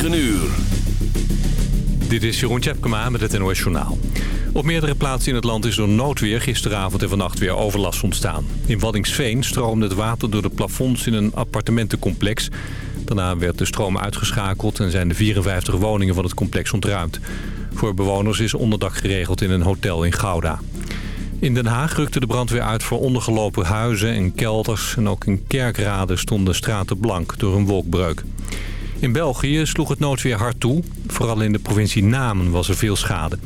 9 uur. Dit is Jeroen Tjepkema met het NOS Journaal. Op meerdere plaatsen in het land is door noodweer gisteravond en vannacht weer overlast ontstaan. In Waddingsveen stroomde het water door de plafonds in een appartementencomplex. Daarna werd de stroom uitgeschakeld en zijn de 54 woningen van het complex ontruimd. Voor bewoners is onderdak geregeld in een hotel in Gouda. In Den Haag rukte de brandweer uit voor ondergelopen huizen en kelders... en ook in Kerkrade stonden straten blank door een wolkbreuk. In België sloeg het noodweer hard toe. Vooral in de provincie Namen was er veel schade.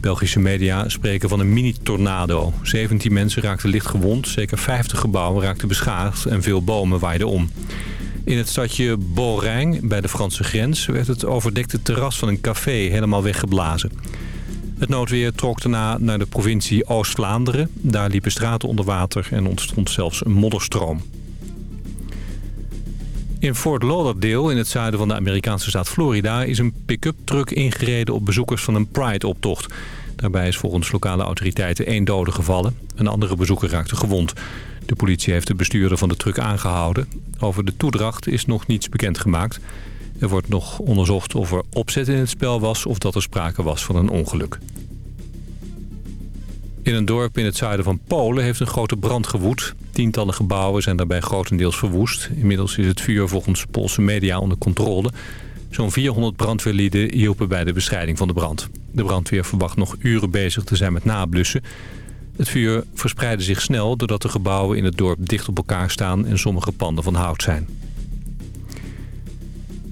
Belgische media spreken van een mini-tornado. 17 mensen raakten licht gewond, zeker 50 gebouwen raakten beschadigd... en veel bomen waaiden om. In het stadje Borijn, bij de Franse grens... werd het overdekte terras van een café helemaal weggeblazen. Het noodweer trok daarna naar de provincie Oost-Vlaanderen. Daar liepen straten onder water en ontstond zelfs een modderstroom. In Fort Lauderdale, in het zuiden van de Amerikaanse staat Florida... is een pick-up truck ingereden op bezoekers van een Pride-optocht. Daarbij is volgens lokale autoriteiten één dode gevallen. Een andere bezoeker raakte gewond. De politie heeft de bestuurder van de truck aangehouden. Over de toedracht is nog niets bekendgemaakt. Er wordt nog onderzocht of er opzet in het spel was... of dat er sprake was van een ongeluk. In een dorp in het zuiden van Polen heeft een grote brand gewoed. Tientallen gebouwen zijn daarbij grotendeels verwoest. Inmiddels is het vuur volgens Poolse media onder controle. Zo'n 400 brandweerlieden hielpen bij de bestrijding van de brand. De brandweer verwacht nog uren bezig te zijn met nablussen. Het vuur verspreidde zich snel doordat de gebouwen in het dorp dicht op elkaar staan... en sommige panden van hout zijn.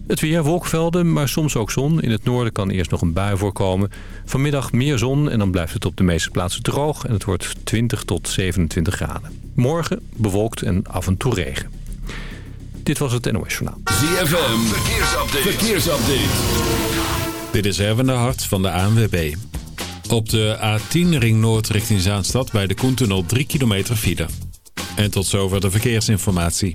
Het weer, wolkvelden, maar soms ook zon. In het noorden kan eerst nog een bui voorkomen. Vanmiddag meer zon en dan blijft het op de meeste plaatsen droog. En het wordt 20 tot 27 graden. Morgen bewolkt en af en toe regen. Dit was het NOS Journaal. ZFM, verkeersupdate. verkeersupdate. Dit is Erwin de Hart van de ANWB. Op de A10 Ring Noord richting Zaanstad bij de Koentunnel 3 kilometer file. En tot zover de verkeersinformatie.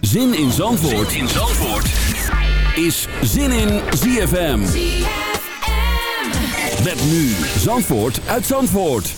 Zin in Zandvoort, in Zandvoort. is Zin in ZFM. Met nu Zandvoort uit Zandvoort.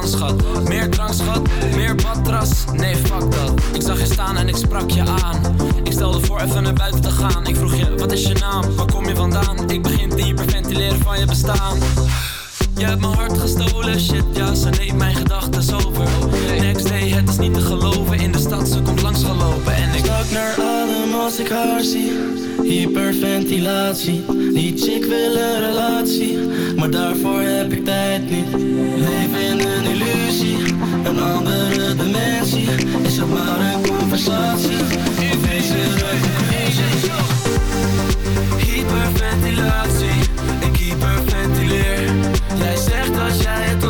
Meer transgat, meer badras Nee fuck dat, ik zag je staan en ik sprak je aan. Ik stelde voor even naar buiten te gaan. Ik vroeg je, wat is je naam, waar kom je vandaan? Ik begin te hyperventileren van je bestaan. Je hebt mijn hart gestolen, shit ja, ze neemt mijn gedachten over. Next day, het is niet te geloven, in de stad, ze komt langs gelopen. En ik Stak naar als ik haar zie. Hyperventilatie Die chick wil een relatie Maar daarvoor heb ik tijd niet. Leven in een illusie Een andere dimensie. Is het maar een conversatie? In deze revolutie Hyperventilatie Ik hyperventileer. Jij zegt als jij het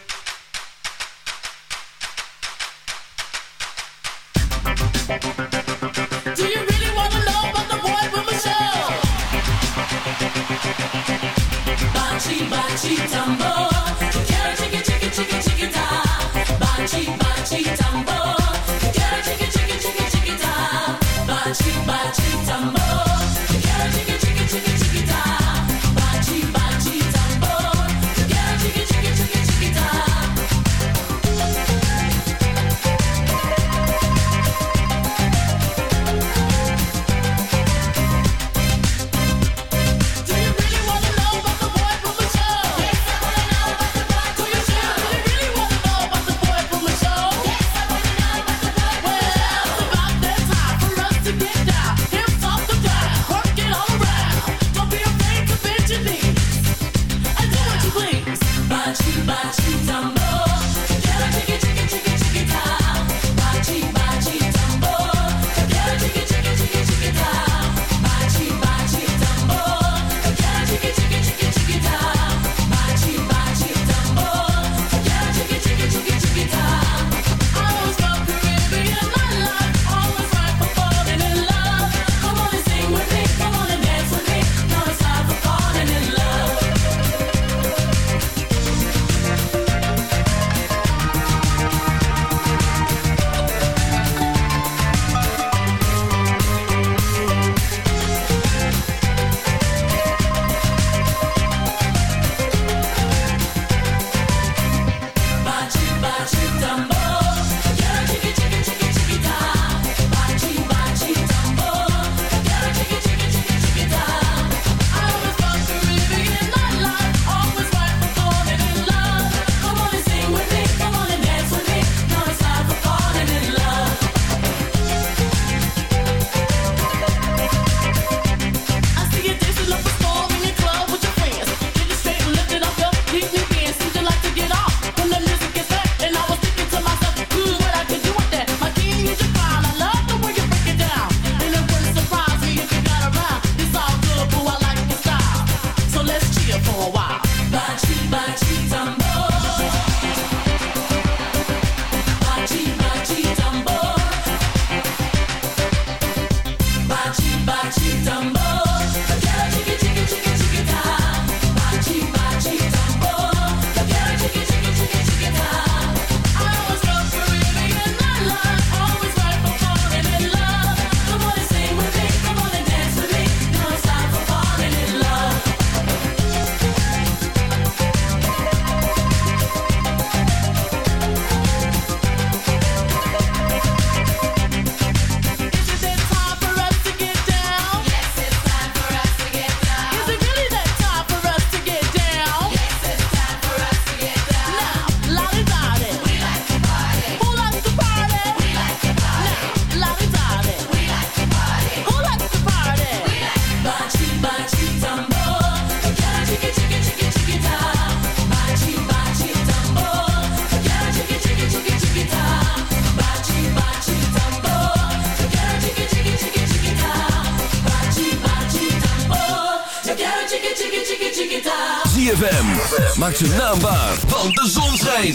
for a while.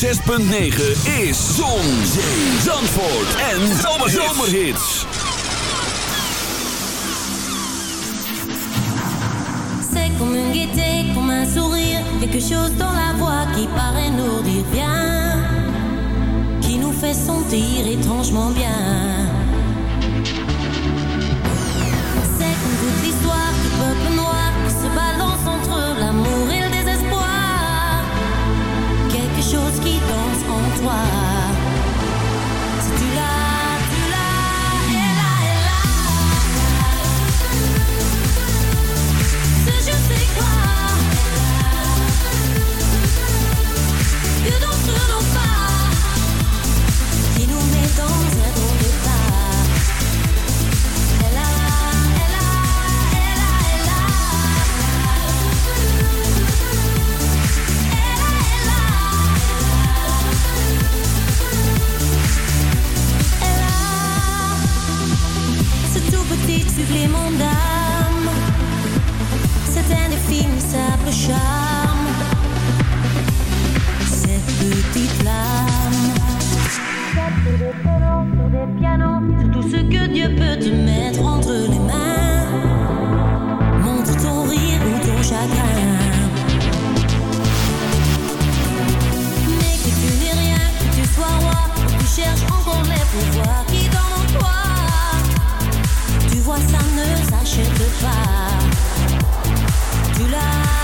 106.9 is Zon, Zee, Zandvoort en Zomerhits. C'est comme une gaieté, comme un sourire, quelque chose dans la voix qui paraît nous dire bien, qui nous fait sentir étrangement bien. charme, cette petite lame. Des des pianos, tout ce que Dieu peut te mettre entre les mains. Montre ton rire ou ton chagrin. Mais que tu n'es rien, que tu sois roi, tu cherches encore les pouvoirs qui dans toi. Tu vois, ça ne s'achète pas. Tu l'as.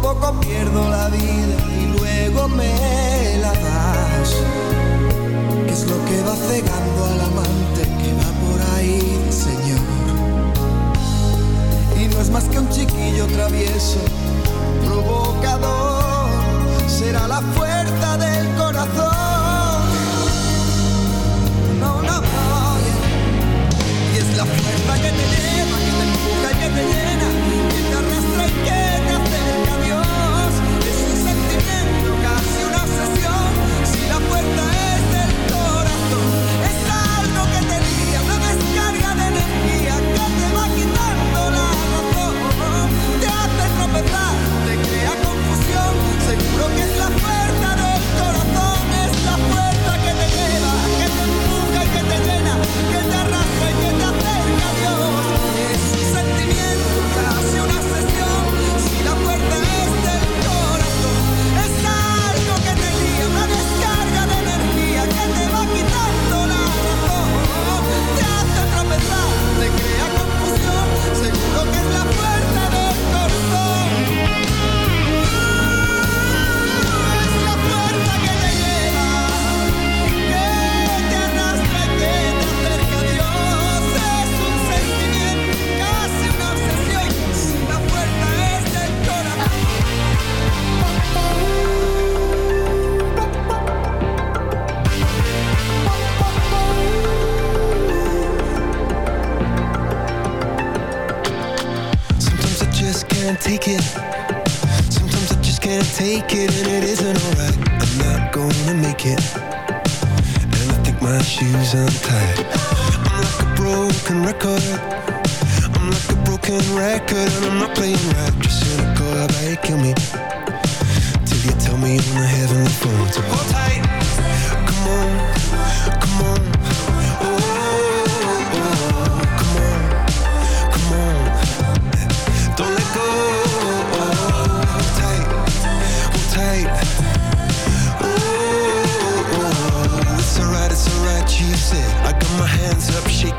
Poco pierdo la vida y luego me la das. ¿Qué es lo que va cegando al amante que va por ahí, señor? Y no es más que un chiquillo travieso, provocador, será la fuerza del corazón. No, no, no. Y es la fuerza que te lleva, que te empuja y que te llena. Can't take it. Sometimes I just can't take it, and it isn't alright. I'm not gonna make it. And I think my shoes untied. I'm like a broken record. I'm like a broken record, and I'm not playing right. Just cynical, about you kill me? Till you tell me on the heavenly phone to hold tight.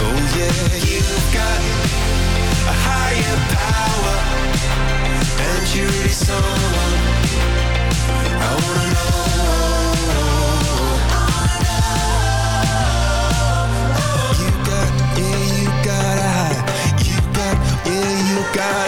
Oh yeah, you've got a higher power, and you're I wanna know. Oh, oh, oh. You got, yeah, you got a. You got, yeah, you got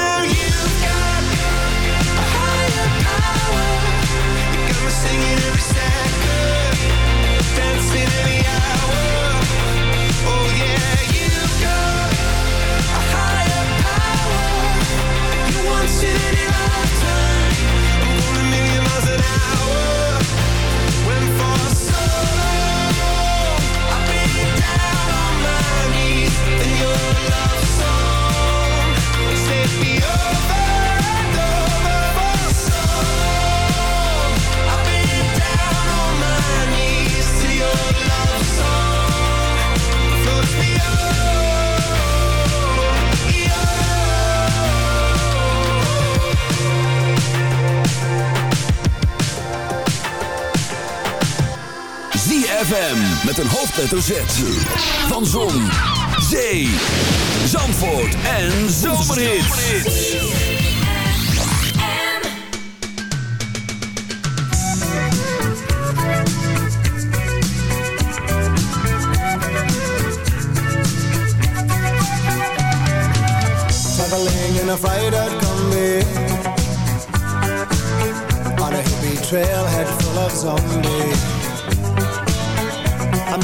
ZFM met een hoofdletter Z. Van Zon, Zee, Zandvoort en Zomerhits. Traveling in a fried-out combi. trailhead full of zombies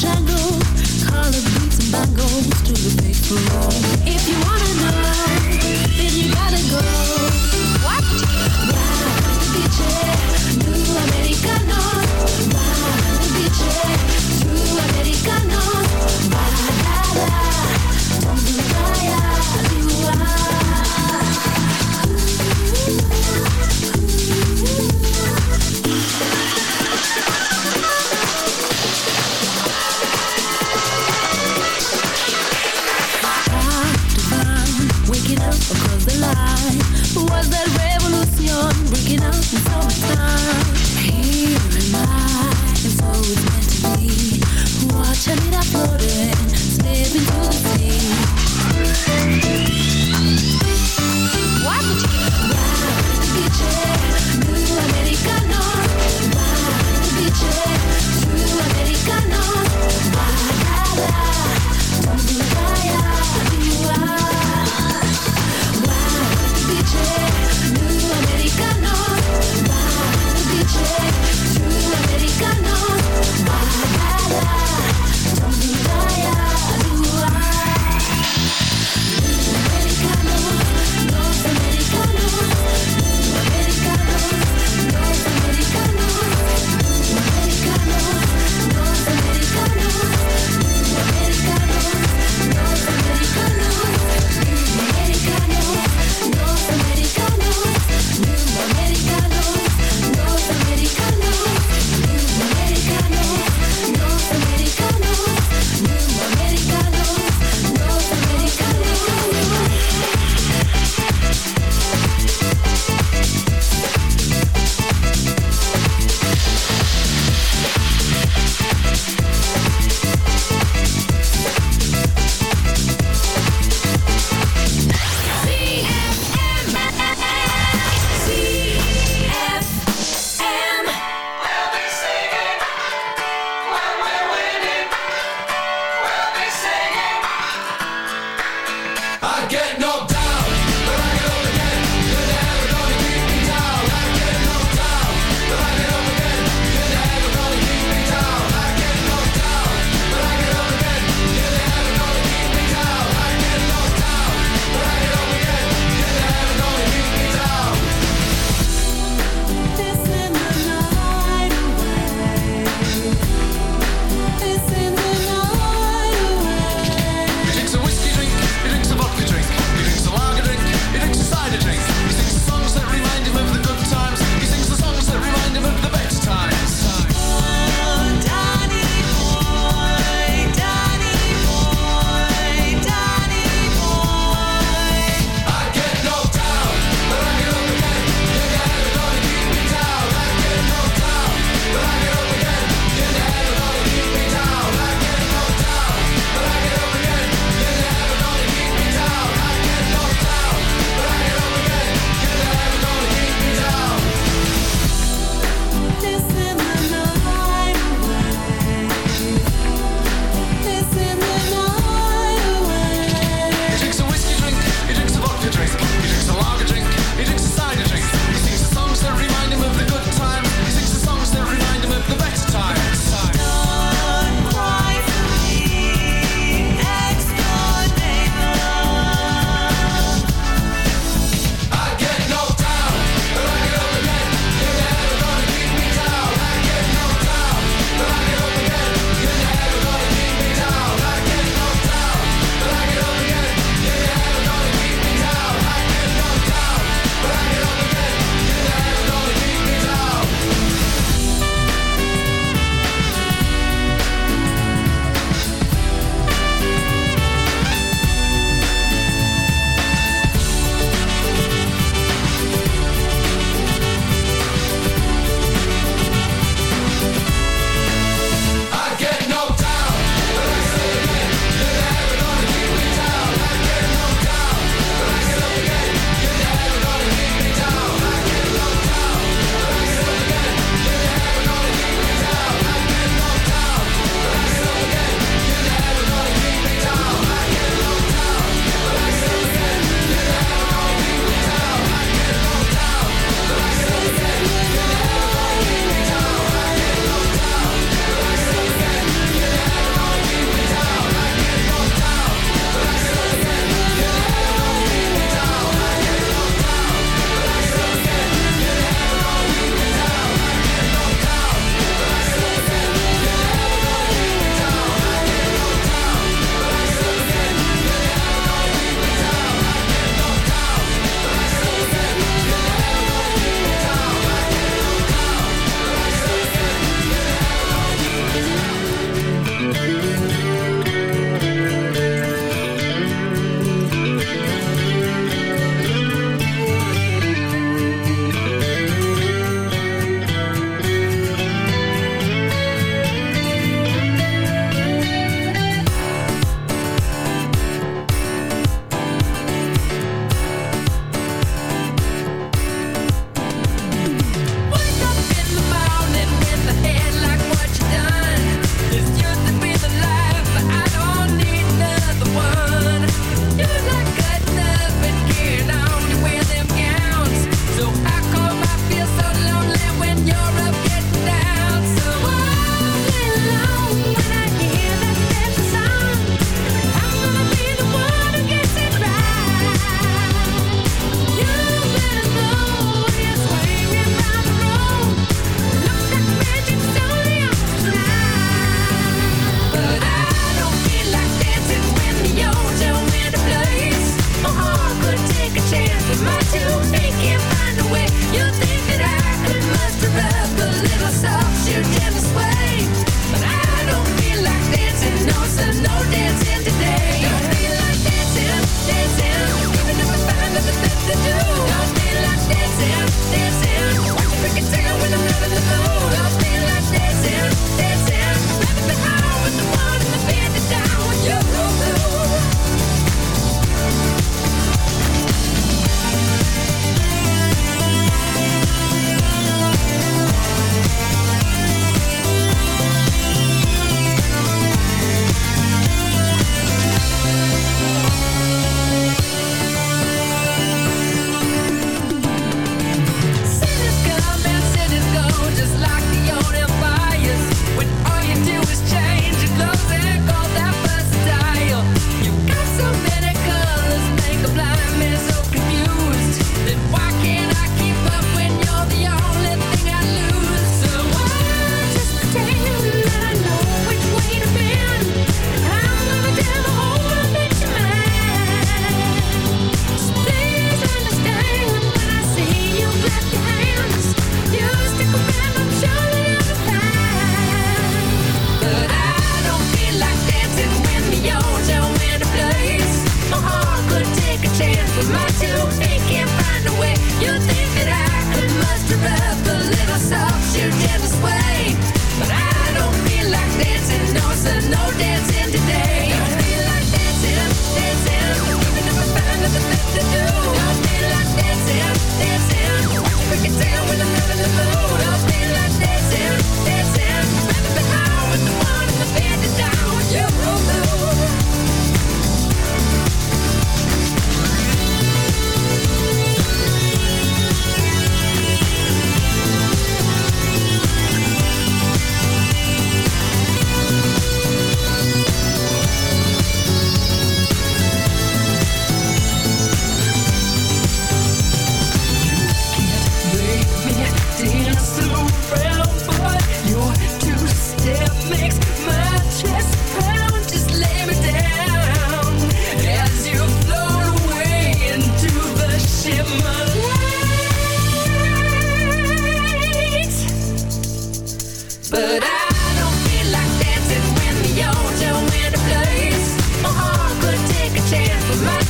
Jungle, color beats and bangles to the big floor.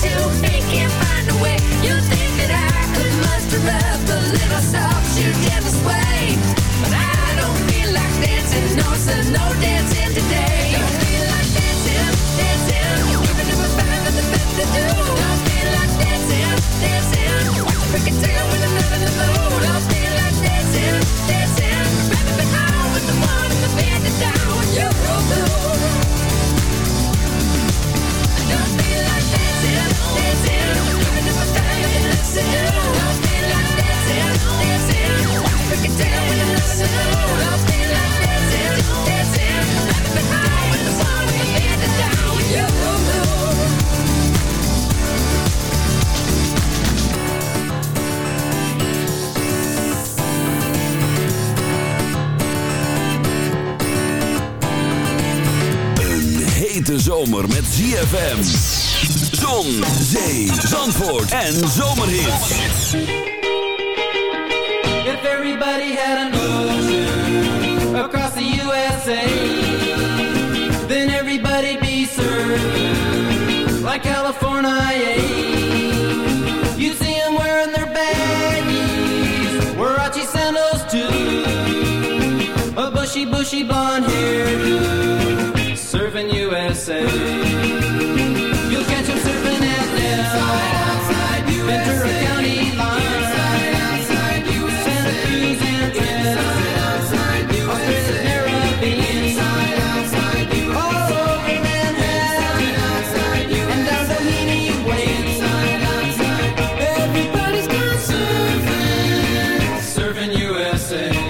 to make it ZFM. Zon, zee, zandvoort en zomerhit. If everybody had an ocean across the USA, then everybody'd be served like California. Yeah.